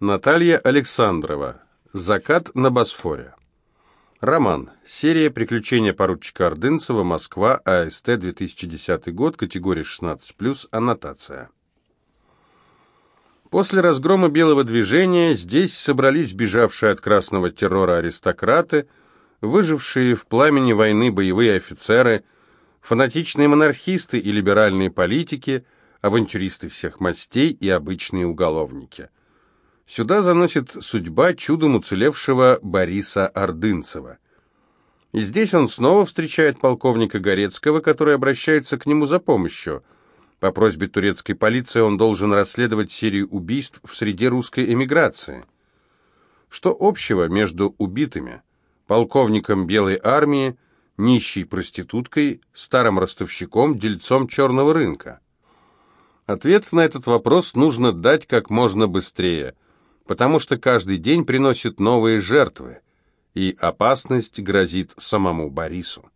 Наталья Александрова. Закат на Босфоре. Роман. Серия «Приключения поручика Ордынцева. Москва. АСТ. 2010 год. Категория 16+. Аннотация». После разгрома белого движения здесь собрались бежавшие от красного террора аристократы, выжившие в пламени войны боевые офицеры, фанатичные монархисты и либеральные политики, авантюристы всех мастей и обычные уголовники. Сюда заносит судьба чудом уцелевшего Бориса Ордынцева. И здесь он снова встречает полковника Горецкого, который обращается к нему за помощью. По просьбе турецкой полиции он должен расследовать серию убийств в среде русской эмиграции. Что общего между убитыми, полковником Белой армии, нищей проституткой, старым ростовщиком, дельцом черного рынка? Ответ на этот вопрос нужно дать как можно быстрее – потому что каждый день приносит новые жертвы, и опасность грозит самому Борису.